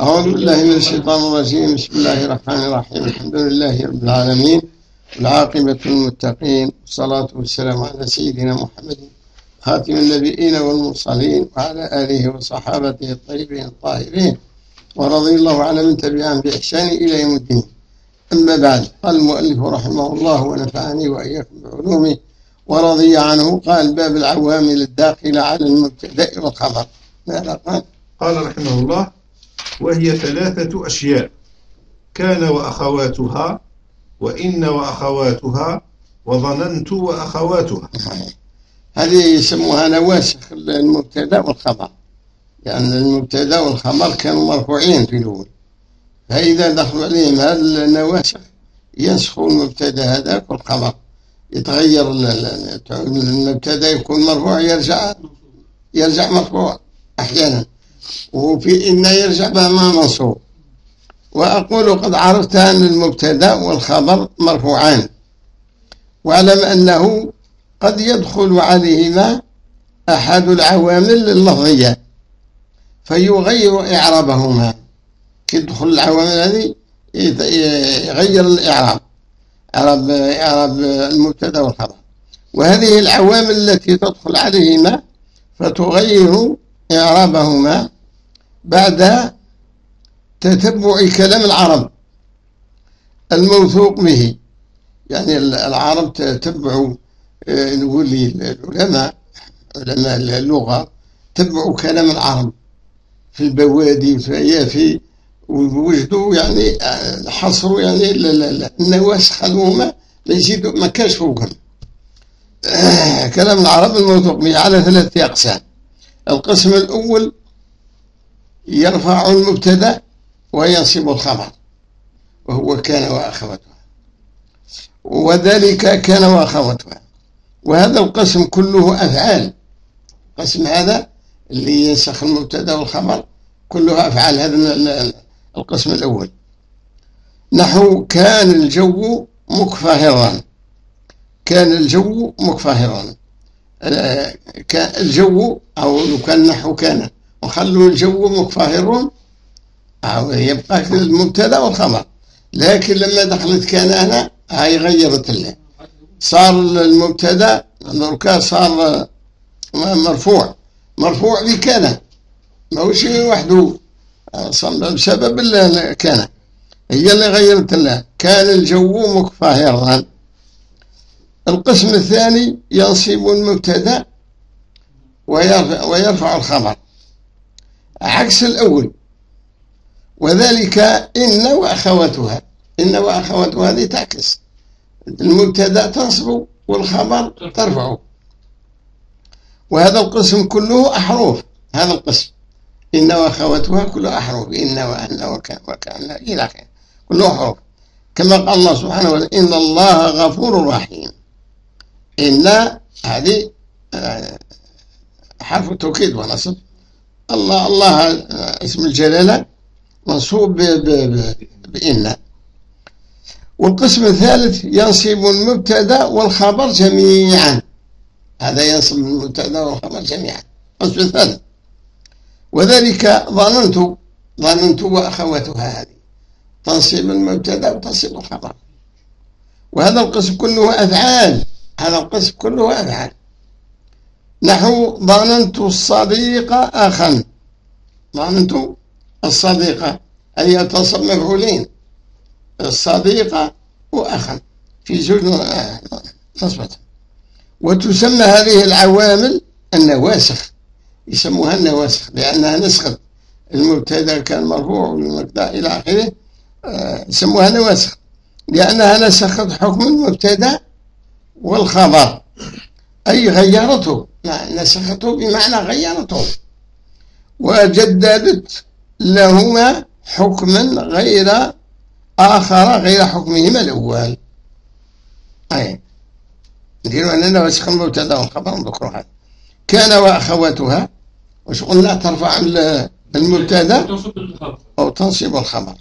أعوذ بالله من الشيطان الرجيم. بسم الله الرحمن الرحيم. الحمد لله رب العالمين. والعاقبة للمتقين. والصلاة والسلام على سيدنا محمد خاتم النبيين والمرسلين وعلى آله وصحابته الطيبين الطاهرين. ورضي الله على من تبعهم بإحسان إلى يوم الدين. أما بعد قال المؤلف رحمه الله ونفعني وإياكم بعلومه ورضي عنه قال باب العوامل الداخلة على المبتدأ والخبر. ماذا قال؟ قال رحمه الله وهي ثلاثة أشياء. كان وأخواتها وإن وأخواتها وظننت وأخواتها. هذه يسموها نواسخ المبتدا والخبر. لأن يعني المبتدا والخبر كانوا مرفوعين في الأول. فإذا دخلوا عليهم هذه النواسخ ينسخوا المبتدا هذاك والخبر. يتغير المبتدا يكون مرفوع يرجع يرجع مرفوع أحيانا. وفي إن يرجع ما منصوب وأقول قد عرفت أن المبتدا والخبر مرفوعان. واعلم أنه قد يدخل عليهما أحد العوامل اللفظية فيغير إعرابهما. يدخل العوامل هذه يغير الإعراب إعراب إعراب المبتدا والخبر. وهذه العوامل التي تدخل عليهما فتغير إعرابهما بعد تتبع كلام العرب. الموثوق به. يعني العرب تتبعوا آه، نقول العلماء علماء اللغة تبعوا كلام العرب. في البوادي في اليافي ووجدوا يعني آه، حصروا يعني النواس خلوهما ما يزيدوا ما كانش فوقهم. آه، كلام العرب الموثوق به على ثلاثة أقسام. القسم الأول يرفع المبتدأ وينصب الخبر وهو كان وأخواتها وذلك كان وأخواتها وهذا القسم كله أفعال. القسم هذا اللي ينسخ المبتدأ والخبر كلها أفعال. هذا القسم الأول. نحو كان الجو مكفهرا. كان الجو مكفهرا. الجو أو لو كان نحو كان وخلوا الجو مكفهر أو يبقى المبتدا والخبر. لكن لما دخلت كان هنا هاي غيرت له صار المبتدا دركا صار مرفوع. مرفوع بكان ماهوش وحده. بسبب كان هي اللي غيرت الله كان الجو مكفهرا القسم الثاني ينصب المبتدا ويرفع, ويرفع الخبر. عكس الأول. وذلك إن وأخواتها إن وأخواتها هذه تعكس. المبتدا تنصب والخبر ترفعه وهذا القسم كله أحرف هذا القسم. إن وأخواتها كله أحرف إن وأن وكان وكان إلى آخره. كله أحرف. كما قال الله سبحانه وتعالى إن الله غفور رحيم. إن هذه آه، حرف توكيد ونصب. الله الله اسم الجلالة منصوب بإن والقسم الثالث ينصب المبتدا والخبر جميعا. هذا ينصب المبتدا والخبر جميعا. القسم الثالث. وذلك ظننت ظننت واخواتها هذه. تنصيب المبتدا وتنصيب الخبر. وهذا القسم كله أفعال. هذا القسم كله أفعال. نحو ظننت الصديق أخا. ظننت الصديقه أي تنصب مفعولين الصديقة وأخا في زوج تثبت وتسمى هذه العوامل النواسخ. يسموها النواسخ لأنها نسخت المبتدأ كان مرفوع والمبتدا إلى آخره. آه، يسموها نواسخ. لأنها نسخت حكم المبتدأ والخبر. أي غيرته. نسخته بمعنى غيرته. وجددت لهما حكما غير آخر غير حكمهما الأول. أي. نديروا أننا وسخ المبتدا والخبر نذكروا هذا كان وأخواتها وش قلنا ترفع المبتدا؟ أو تنصب الخبر.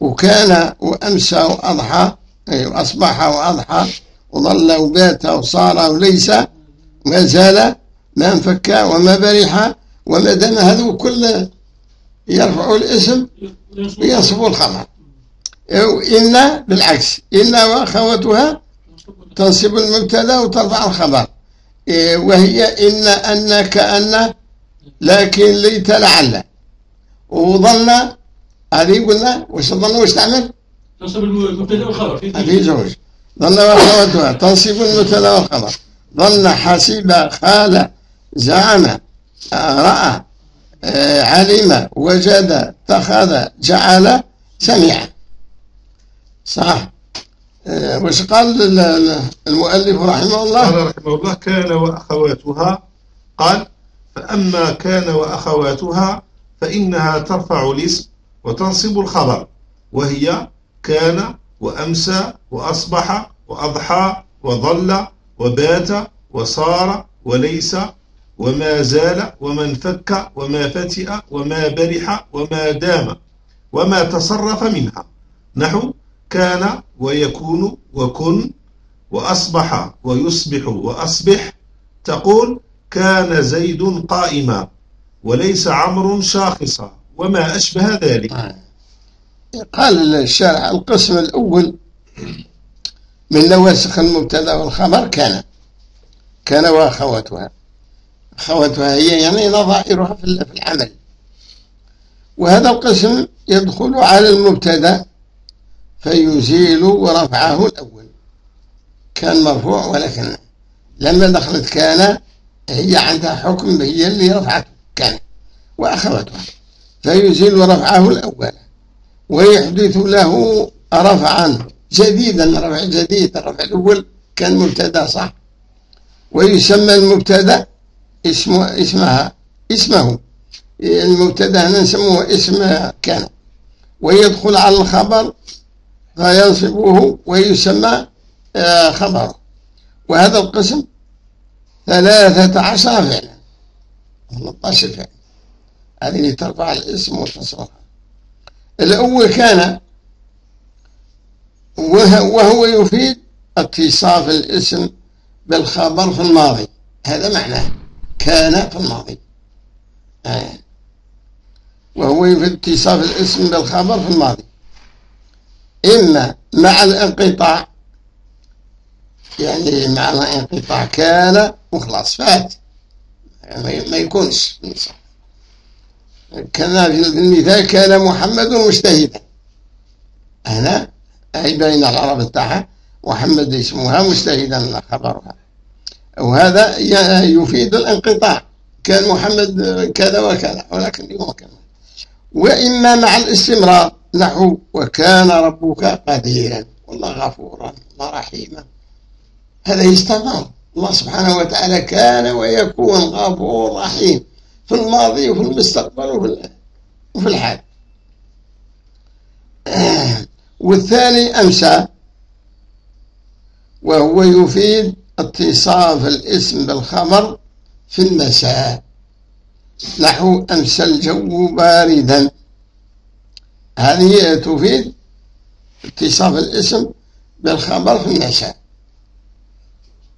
وكان وأمسى وأضحى أي وأصبح وأضحى وظل وبات وصار وليس ما زال ما انفك وما برح وما دام هذو كل يرفع الاسم وينصب الخبر إن بالعكس إن وأخواتها تنصب المبتدا وترفع الخبر. إيه، وهي إن أن كأن لكن ليت لعل. وظن هذه قلنا وش ظن وش تعمل؟ تنصب المبتدا والخبر. هذه زوج ظن وأخواتها تنصب المبتدا والخبر. ظن حسب خال زعم رأى آه، علم وجد اتخذ جعل سمع. صح. آه، وش قال المؤلف رحمه الله؟ قال رحمه الله كان وأخواتها قال فأما كان وأخواتها فإنها ترفع الاسم وتنصب الخبر وهي كان وأمسى وأصبح وأضحى وظل وبات وصار وليس وما زال وما انفك وما فتئ وما برح وما دام وما تصرف منها. نحو كان ويكون وكن وأصبح ويصبح وأصبح. تقول كان زيد قائما وليس عمرو شاخصا وما أشبه ذلك. قال الشارع القسم الأول من نواسخ المبتدا والخبر كان كان وأخواتها أخواتها هي يعني نظائرها في العمل. وهذا القسم يدخل على المبتدا فيزيل رفعه الأول. كان مرفوع ولكن لما دخلت كان هي عندها حكم هي اللي رفعته كان وأخواتها. فيزيل رفعه الأول ويحدث له رفعا. جديدا رفع جديد الرفع الأول كان مبتدأ صح؟ ويسمى المبتدأ اسمه اسمها اسمه. المبتدأ هنا نسموه اسم كان. ويدخل على الخبر فينصبه ويسمى آه، خبره وهذا القسم ثلاثة عشر فعلا. 13 فعلا. هذه ترفع الاسم وتصرفها الأول كان وهو يفيد اتصاف الاسم بالخبر في الماضي. هذا معناه كان في الماضي. آه. وهو يفيد اتصاف الاسم بالخبر في الماضي. إما مع الانقطاع يعني مع الانقطاع كان وخلاص فات. ما يكونش. كان في المثال كان محمد مجتهدا. هنا أي بين العرب بتاعها محمد اسمها مجتهدا خبرها وهذا يفيد الانقطاع. كان محمد كذا وكذا ولكن اليوم كان وإما مع الاستمرار نحو وكان ربك قديرا. والله غفورا الله رحيما هذا يستمر. الله سبحانه وتعالى كان ويكون غفور رحيم. في الماضي وفي المستقبل وفي الحال. والثاني أمسى وهو يفيد اتصاف الاسم بالخبر في المساء. نحو أمسى الجو باردا. هذه تفيد اتصاف الاسم بالخبر في المساء.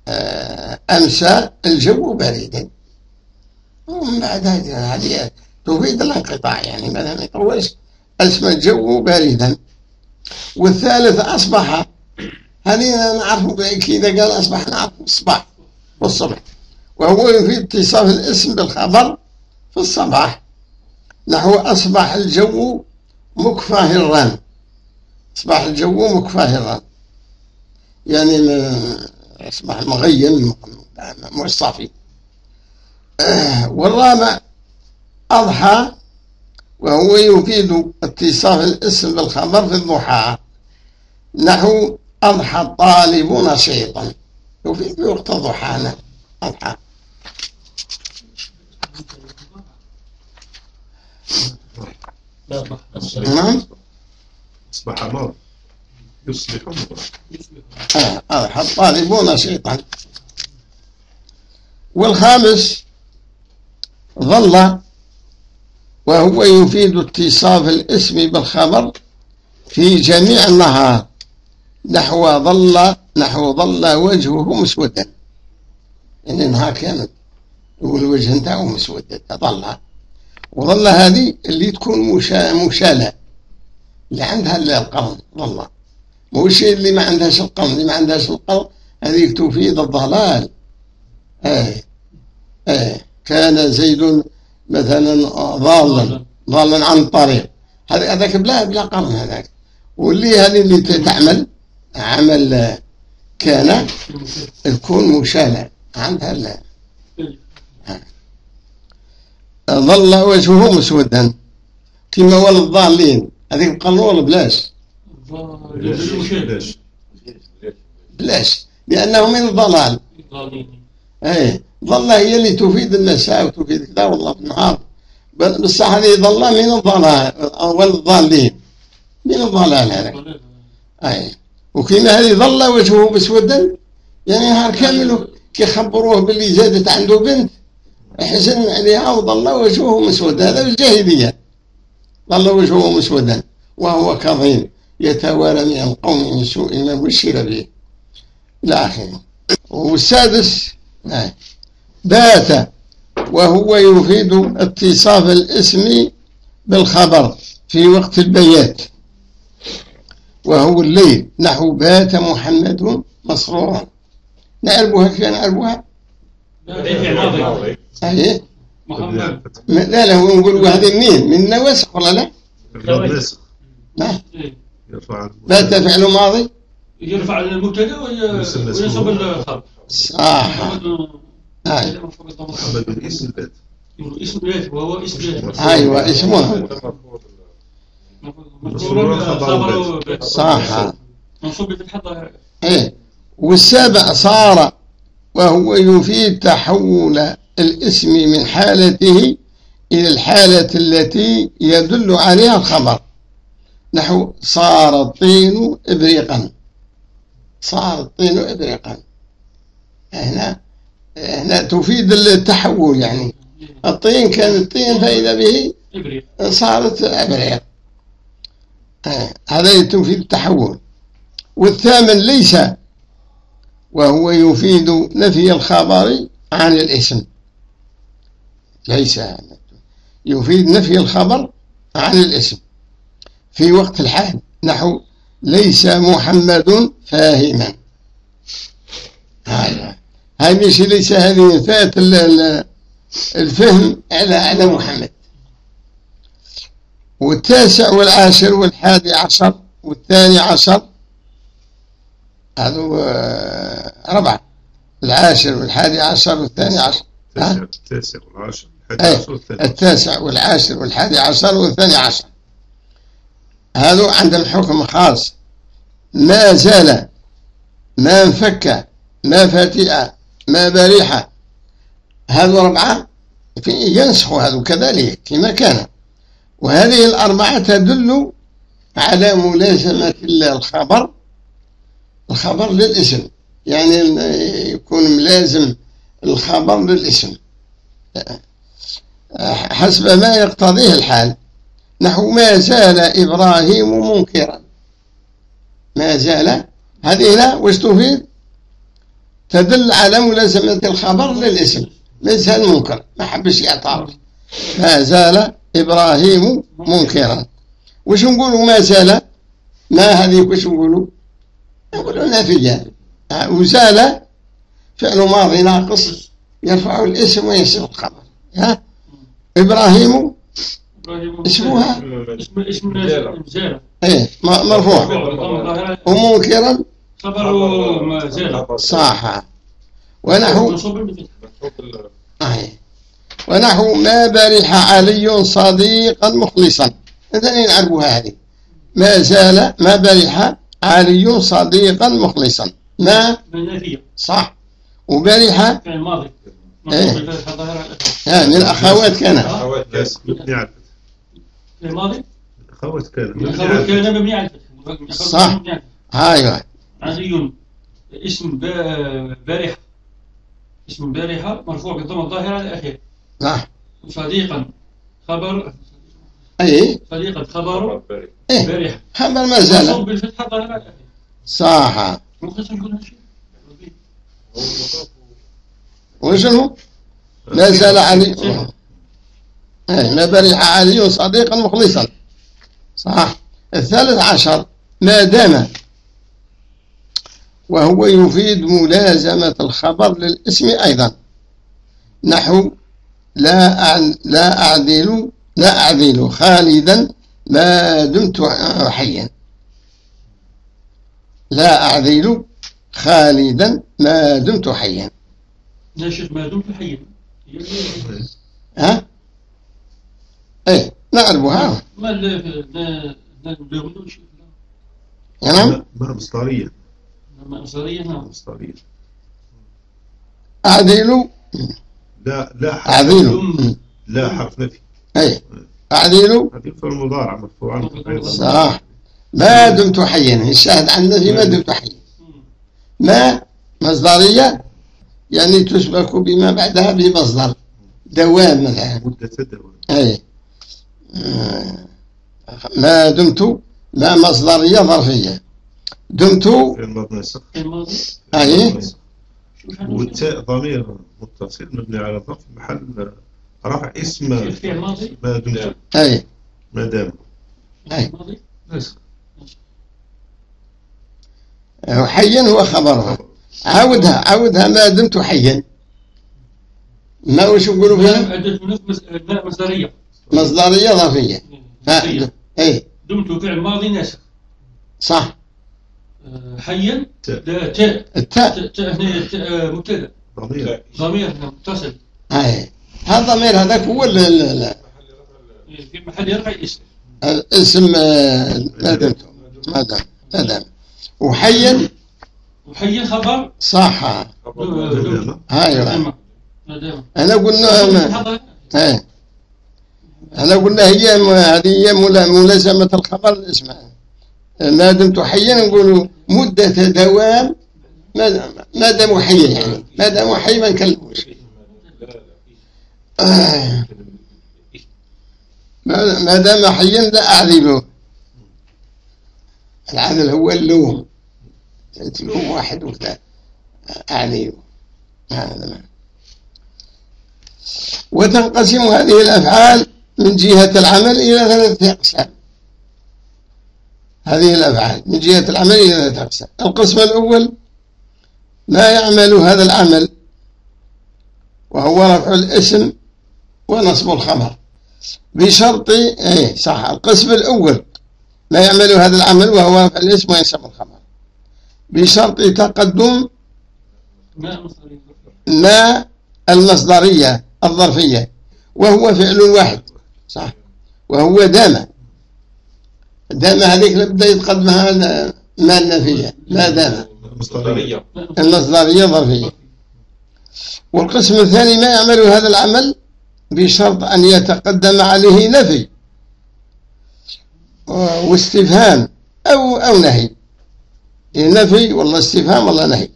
آه، أمسى الجو باردا. ومن بعد هذه تفيد الانقطاع يعني مثلا يطولش اسم الجو باردا. والثالث أصبح هذه نعرف كذا قال أصبح نعرف الصباح والصبح وهو يفيد اتصاف الاسم بالخبر في الصباح. نحو أصبح الجو مكفهرا أصبح الجو مكفهرا يعني يصبح مغين مش صافي آه، والرابع أضحى وهو يفيد اتصاف الاسم بالخبر في الضحى. نحو أضحى الطالب نشيطا يفيد في وقت الضحى. أضحى. نعم. أصبح ماضي يصبح مضارع آه، أضحى الطالب نشيطا والخامس ظل وهو يفيد اتصاف الاسم بالخبر في جميع النهار نحو ظل نحو ظل وجهه مسودا. يعني النهار كامل يقول الوجه نتاعو مسود ظل وظل هذه اللي تكون مشا- مشالة اللي عندها القرن ظل. الشيء اللي ما عندهاش القرن اللي ما عندهاش القرن هذه تفيد الضلال. إيه إيه كان زيد مثلا ضالا ضالا. عن الطريق هذا هذاك بلا بلا قرن هذاك. واللي هذه اللي تعمل عمل آه، كان تكون مشالة عندها ال- ظل وجهه مسودا. كما ولد الضالين هذيك قرن ولا بلاش. بلاش. لأنه من الضلال إيه. ظل هي اللي تفيد المساء وتفيد كذا والله النهار بل- بصح هذه ظل من الضلال أول الضالين من الضلال هذا. أي. وكما هذه ظل وجهه مسودا. يعني نهار كامل كيخبروه باللي زادت عنده بنت حزن عليها وظل وجهه مسودا. هذا الجاهلية. ظل وجهه مسودا. وهو كظيم. يتوارى من القوم من سوء ما بشر به. إلى آخره. والسادس آه، بات وهو يفيد اتصاف الاسم بالخبر في وقت البيات. وهو الليل نحو بات محمد مسرورا نعرفها كيف نعرفها؟ أي محمد لا لا هو نقول هذه منين؟ من النواسخ ولا لا؟ الناس لا يرفع بات فعل ماضي؟ يرفع المبتدأ وينصب. الخبر؟ صح. يقول اسم بيت وهو اسم أيوة اسمه صح. إيه. والسابع صار وهو يفيد تحول الاسم من حالته إلى الحالة التي يدل عليها الخبر. نحو صار الطين إبريقا. صار الطين إبريقا. هنا هنا تفيد التحول يعني. الطين كان الطين فإذا به صارت أبريق هذا تفيد التحول. والثامن ليس وهو يفيد نفي الخبر عن الاسم. ليس يفيد نفي الخبر عن الاسم. في وقت الحال نحو ليس محمد فاهما. هذا. هاي مش ليس هذه فات ال- ال- الفهم على على محمد. والتاسع والعاشر والحادي عشر والثاني عشر هذو آه، أربعة العاشر والحادي عشر والثاني عشر؟ التاسع والعاشر والثاني التاسع والعاشر والحادي عشر والثاني عشر. هذو عندهم حكم خاص. ما زال ما انفك ما فتئ ما بريح هذو أربعة في ينسخوا هذو كذلك كما كان. وهذه الأربعة تدل على ملازمة الخبر الخبر للاسم. يعني يكون ملازم الخبر للاسم. حسب ما يقتضيه الحال. نحو ما زال إبراهيم منكرا. ما زال هذه هنا وش تفيد؟ تدل على ملازمة الخبر للاسم ما زال منكر ما حبش يعترض. ما زال إبراهيم منكرا. وش نقولوا ما زال؟ ما هذه وش نقولوا؟ نقولوا نافية وزال فعل ماضي ناقص يرفع الاسم وينصب الخبر. ها؟ إبراهيم اسمها؟ اسم اسم م- مرفوع. ومنكرا؟ خبر ما زال. صح. ونحو. ونحو ما برح علي صديقا مخلصا. إذا نعرفها هذه. ما زال ما برح علي صديقا مخلصا. ما؟ صح. ماضي. إيه. الظاهرة آه، من الأخوات كان. أخوات كان. مبني على الفتح فعل ماضي؟ أخوات كان. مبني على الخبر الفتح كان مبني على صح. أيوة علي اسم با- بارحة. اسم بارحة مرفوع بالضمة الظاهرة على الأخير صح صديقا خبر. أي. صديقا خبر. إيه. بارحة. خبر ما منصوب زال بالفتحة الظاهرة الأخير صح. ممكن شيء. وشنو ما زال علي. إيه ما برح علي صديقا مخلصا. صح. الثالث عشر. ما دام وهو يفيد ملازمة الخبر للاسم أيضا نحو لا أع- لا أعدل لا أعدل خالدا ما دمت حيا لا أعدل خالدا ما دمت حيا يا شيخ ما دمت حيا ها إيه نعرفها ما ال- لا لا نعم ما نعم مصدرية أعدل لا لا حرف لا حرف نفي. إيه أعدل هذه في المضارع مرفوعا أيضا صح. ما دمت حيا. الشاهد عن النفي ما دمت حيا. ما؟ مصدرية؟ يعني تسبك بما بعدها بمصدر. دوام مثلا. مدة الدوام أي. آه، ما دمت؟ ما مصدرية ظرفية. دمت في الماضي الماضي أي والتاء ضمير متصل مبني على الضم في محل رفع اسم ما دمت اي ما دام أي. الماضي بس حيا هو خبرها. عاودها عاودها ما دمت حيا. ما وش يقولوا ما فيها؟ مصدرية مصدرية. ظرفية. اي دمت فعل ماضي ناسخ. صح. آه، حيا؟ تاء. لا تاء التاء تاء تاء هنا تاء آه، مبتدأ. ضمير. ضمير متصل. اي هذا ضمير هذاك هو ال- ال- ال- في محل يرفع اسم الاسم آه، ما دمت ما دام ما دام. وحيا؟ وحيا خبر؟ صح. آه، أيوه دام أنا قلنا. إيه. أنا قلنا هي هذه هي ملا- ملازمة الخبر الاسم ما دمت حيا نقولوا مدة دوام ما دام حيا يعني ما دام حي ما نكلموش. آه. ما دام حيا لا أعذبه العدل هو اللوم. تلوم واحد وكذا أعذبه هذا. وتنقسم هذه الأفعال من جهة العمل إلى ثلاثة أقسام. هذه الأفعال من جهة العمل إلى ثلاثة أقسام القسم الأول ما يعمل هذا العمل وهو رفع الاسم ونصب الخبر. بشرط إيه؟ صح. القسم الأول ما يعمل هذا العمل وهو رفع الاسم وينصب الخبر. بشرط تقدم ما المصدرية الظرفية وهو فعل واحد. صح. وهو دام دام هذيك بدا يتقدمها ما النفية ما دام مصدرية المصدرية ظرفية. والقسم الثاني ما يعمل هذا العمل بشرط أن يتقدم عليه نفي واستفهام أو أو نهي. نفي والله استفهام والله نهي.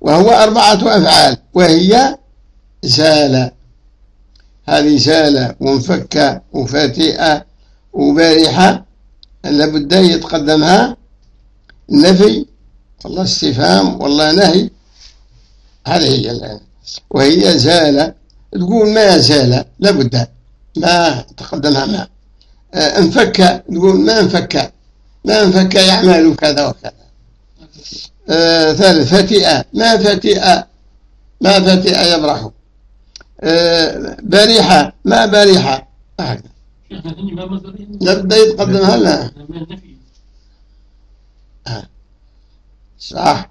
وهو أربعة أفعال وهي زال هذه زال وانفك وفاتئة وبارحة. لابد يتقدمها. نفي والله استفهام والله نهي. هذه هي الآن. وهي زال تقول ما زال؟ لابد ما تقدمها ما. آه، انفك. تقول ما انفك؟ ما انفك يعمل كذا وكذا. آه، ثالث فتئة ما فتئة ما فتئة يبرح. آه، بريحة ما بريحة هكذا. لابد يتقدمها لا صح.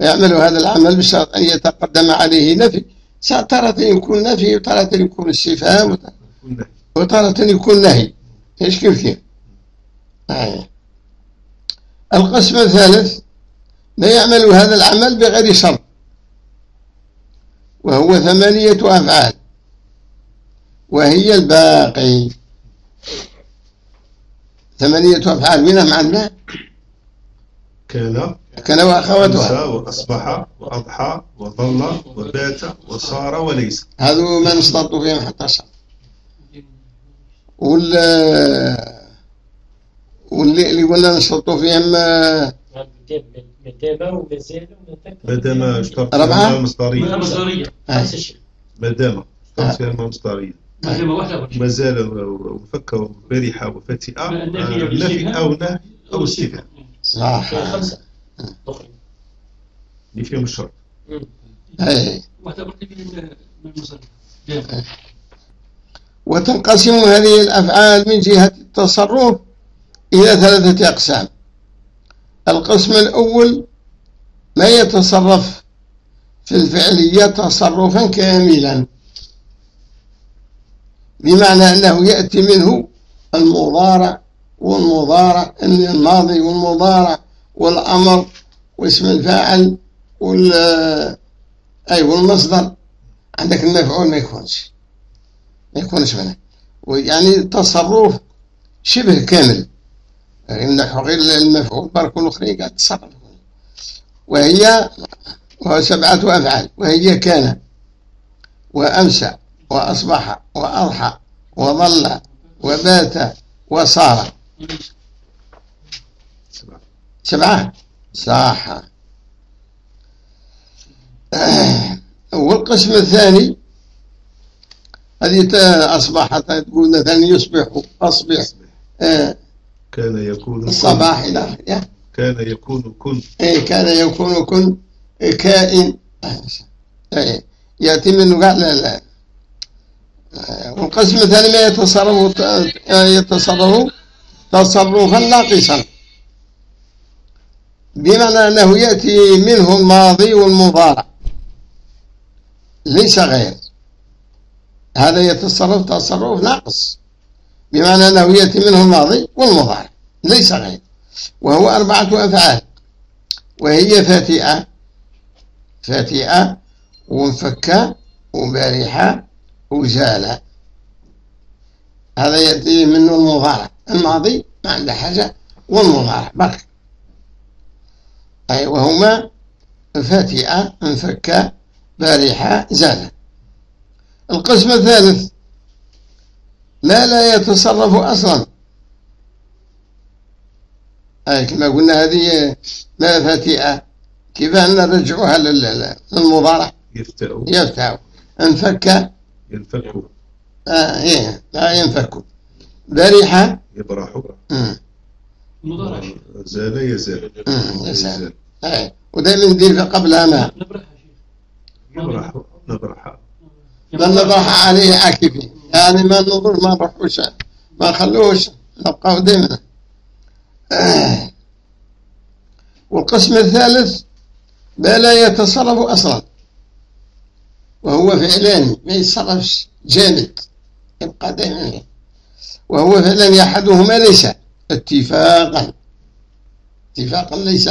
يعمل هذا العمل بشرط أن يتقدم عليه نفي. تارة يكون نفي وتارة يكون استفهام. وتارة يكون نهي. إيش كيف كيف؟ آه. القسم الثالث لا يعمل هذا العمل بغير شرط. وهو ثمانية أفعال. وهي الباقي. ثمانية أفعال منها مع الماء. كان كان وأخواتها وأصبح وأضحى وظل وبات وصار وليس. هذا ما نشترط فيهم حتى شرط وال واللي اللي قلنا نشترط فيهم مدامة ما دام اشترط ربعة؟ فيها المصدرية مصدرية. آه. نفس الشيء ما دام اشترط فيها المصدرية كلمة واحدة ولا ما زال وفك وبرح وفتئة ما النفي آه، أو نفي. أو نهي أو استفهام صح اللي فيهم الشرط. وتنقسم هذه الأفعال من جهة التصرف إلى ثلاثة أقسام. القسم الأول ما يتصرف في الفعلية تصرفا كاملا. بمعنى أنه يأتي منه المضارع والمضارع الماضي والمضارع والأمر واسم الفاعل وال أي والمصدر. عندك المفعول ما يكونش. ما يكونش منه ويعني تصرف شبه كامل. نحو غير المفعول برك الأخرى قاعد تصرف. وهي وهو سبعة أفعال. وهي كان وأمسى وأصبح وأضحى وظل وبات وصار. سبعة سبعة صح والقسم الثاني هذه أصبحت تقول مثلا يصبح أصبح آه، كان يكون الصباح إلى آخره. كان يكون كن. إيه كان يكون كن كائن. إيه يأتي منه قال لا لا. آه، والقسم الثاني ما يتصرف يتصرف تصرفا ناقصا. بمعنى أنه يأتي منه الماضي والمضارع. ليس غير. هذا يتصرف تصرف ناقص. بمعنى أنه يأتي منه الماضي والمضارع. ليس غير. وهو أربعة أفعال. وهي فاتئة فاتئة ومفكة وبارحة وزالة هذا يأتي منه المضارع. الماضي ما عنده حاجة والمضارع برك. أي وهما فاتئة انفكة بارحة زالة القسم الثالث لا لا يتصرف أصلا. أي كما قلنا هذه لا فاتئة كيف أن نرجعها لل- للمضارع؟ يفتأ يفتح انفك ينفك. آه إيه لا ينفك. بريحة يبرح مم، المضارع زال يزال. مم، يسأل أي ودائما ندير قبلها ما نبرح. يا شيخ يبرح. نبرح. بل نطرح عليه عاكفين يعني ما نضر ما نروحوش. ما نخلوش. نبقى دائما آه. والقسم الثالث ما لا يتصرف أصلا. وهو فعلان ما يتصرفش جامد يبقى دائما. وهو فعلا أحدهما ليس. اتفاقا. اتفاقا ليس.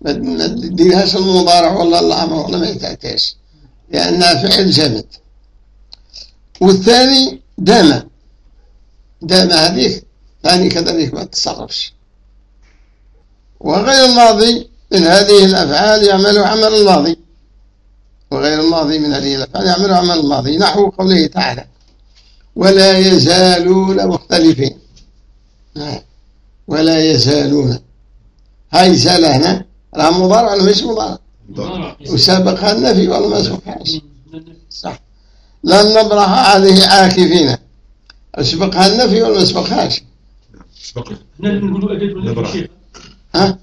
ما تديرهاش المضارع ولا الأمر ولا ما يتأتاش. لأنها فعل جامد. والثاني دام. دام هذيك. ثاني كذلك ما تتصرفش. وغير الماضي من هذه الأفعال يعمل عمل الماضي. وغير الماضي من هذه الأفعال. يعمل عمل الماضي. نحو قوله تعالى ولا يزالون مختلفين. نعم. ولا يزالون. هاي زال هنا. راه مضارع ولا مش مضارع؟ مضارع. وسابقها النفي ولا ما سبقهاش صح. لن نبرح عليه عاكفين أسبقها النفي ولا ما سبقهاش؟ سبق. هنا نقولوا أداة ولا نبرح. شيء ها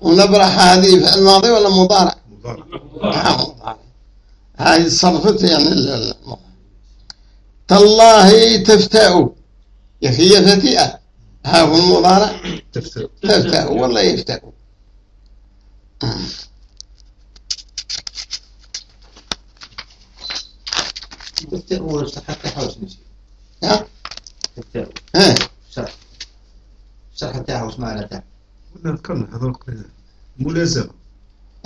ونبرح هذه في الماضي ولا مضارع؟ هاي صرفت يعني ال- ال- تالله تفتأ. يا أخي فتئة ها هو المضارع؟ تفتأ. تفتأ. والله يفتأ. التاء شرح التاء واش نسي ها؟ التاء ها؟ شرح شرح واش معنى التاء قلنا ذكرنا هذا ملازمة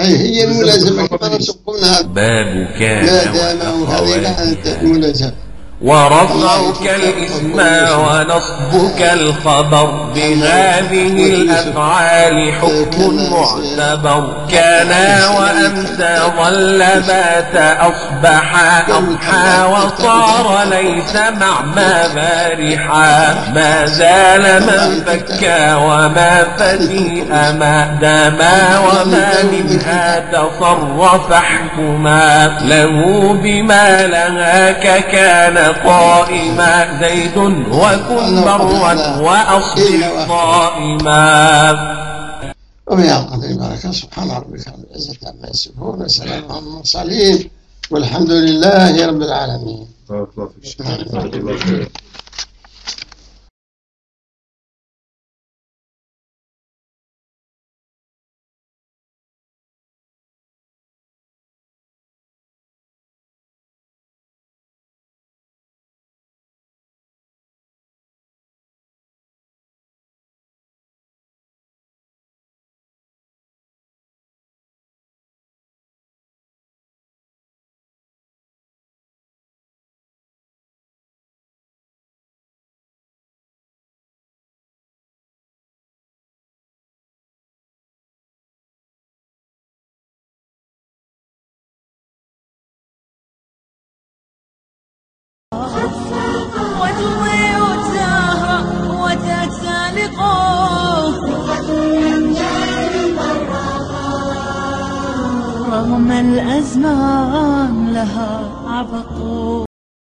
أي هي الملازمة. كما نسقونها باب كان لا دام وهذه لا الملازمة ورفعك الاسم ونصبك الخبر بهذه الأفعال حكم معتبر. كان وأمسى ظل بات أصبح أضحى وصار ليس مع ما بارحا. ما زال من فكا وما فتيء ما داما وما منها تصرف احكما. له بما لهاك كان قائما زيد وكن برا وأصبح قائما. وبهذا القدر بركة سبحان ربك رب العزة عما يصفون وسلام على المرسلين والحمد لله رب العالمين. لها عبق